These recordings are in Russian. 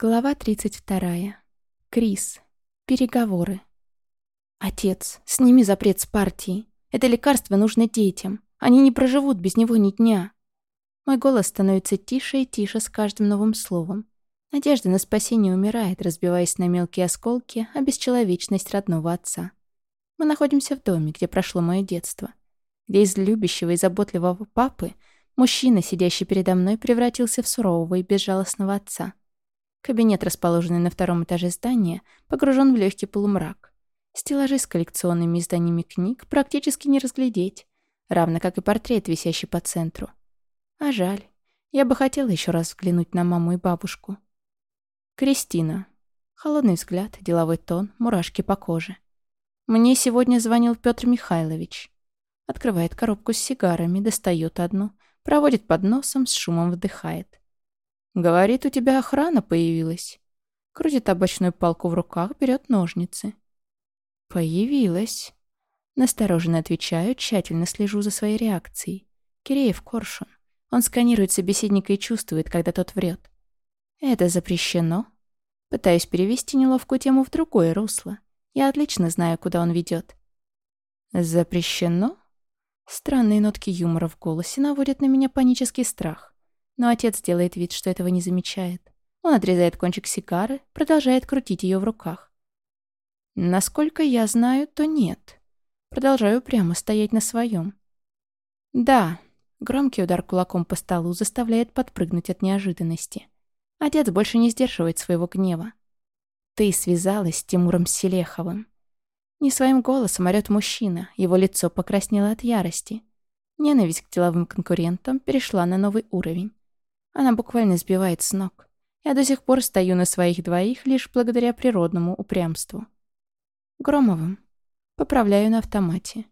Глава 32. Крис. Переговоры. «Отец, сними запрет с партии. Это лекарство нужно детям. Они не проживут без него ни дня». Мой голос становится тише и тише с каждым новым словом. Надежда на спасение умирает, разбиваясь на мелкие осколки, а бесчеловечность родного отца. Мы находимся в доме, где прошло мое детство. Где из любящего и заботливого папы мужчина, сидящий передо мной, превратился в сурового и безжалостного отца. Кабинет, расположенный на втором этаже здания, погружен в легкий полумрак. Стеллажи с коллекционными изданиями книг практически не разглядеть, равно как и портрет, висящий по центру. А жаль. Я бы хотела еще раз взглянуть на маму и бабушку. Кристина. Холодный взгляд, деловой тон, мурашки по коже. Мне сегодня звонил Петр Михайлович. Открывает коробку с сигарами, достает одну, проводит под носом, с шумом вдыхает. Говорит, у тебя охрана появилась. Крутит табачную палку в руках, берет ножницы. Появилась. Настороженно отвечаю, тщательно слежу за своей реакцией. Киреев Коршун. Он сканирует собеседника и чувствует, когда тот врет. Это запрещено. Пытаюсь перевести неловкую тему в другое русло. Я отлично знаю, куда он ведет. Запрещено? Странные нотки юмора в голосе наводят на меня панический страх. Но отец делает вид, что этого не замечает. Он отрезает кончик сигары, продолжает крутить ее в руках. Насколько я знаю, то нет. Продолжаю прямо стоять на своем. Да, громкий удар кулаком по столу заставляет подпрыгнуть от неожиданности. Отец больше не сдерживает своего гнева. Ты связалась с Тимуром Селеховым. Не своим голосом орёт мужчина, его лицо покраснело от ярости. Ненависть к деловым конкурентам перешла на новый уровень. Она буквально сбивает с ног. Я до сих пор стою на своих двоих лишь благодаря природному упрямству. Громовым. Поправляю на автомате.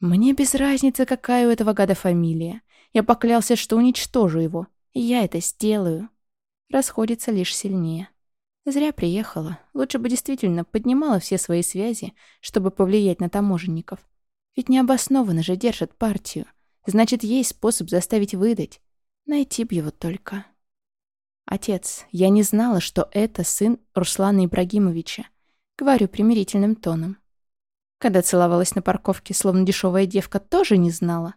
Мне без разницы, какая у этого гада фамилия. Я поклялся, что уничтожу его. И я это сделаю. Расходится лишь сильнее. Зря приехала. Лучше бы действительно поднимала все свои связи, чтобы повлиять на таможенников. Ведь необоснованно же держат партию. Значит, есть способ заставить выдать. Найти б его только. Отец, я не знала, что это сын Руслана Ибрагимовича. Говорю примирительным тоном. Когда целовалась на парковке, словно дешевая девка, тоже не знала.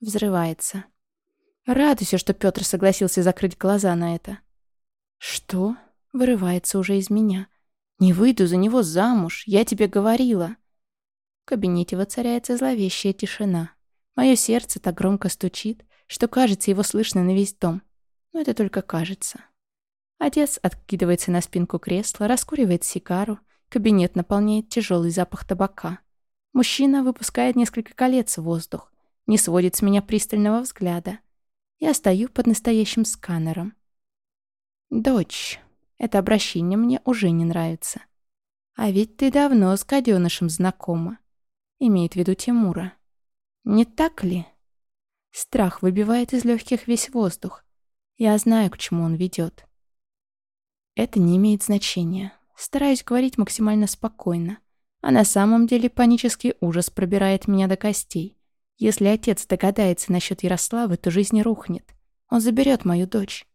Взрывается. Радуйся, что Петр согласился закрыть глаза на это. Что? Вырывается уже из меня. Не выйду за него замуж, я тебе говорила. В кабинете воцаряется зловещая тишина. Мое сердце так громко стучит, что кажется, его слышно на весь дом. Но это только кажется. Отец откидывается на спинку кресла, раскуривает сигару, кабинет наполняет тяжелый запах табака. Мужчина выпускает несколько колец в воздух, не сводит с меня пристального взгляда. Я стою под настоящим сканером. «Дочь, это обращение мне уже не нравится. А ведь ты давно с гаденышем знакома», — имеет в виду Тимура. «Не так ли?» Страх выбивает из легких весь воздух. Я знаю, к чему он ведет. Это не имеет значения. Стараюсь говорить максимально спокойно. А на самом деле панический ужас пробирает меня до костей. Если отец догадается насчет Ярославы, то жизнь рухнет. Он заберет мою дочь.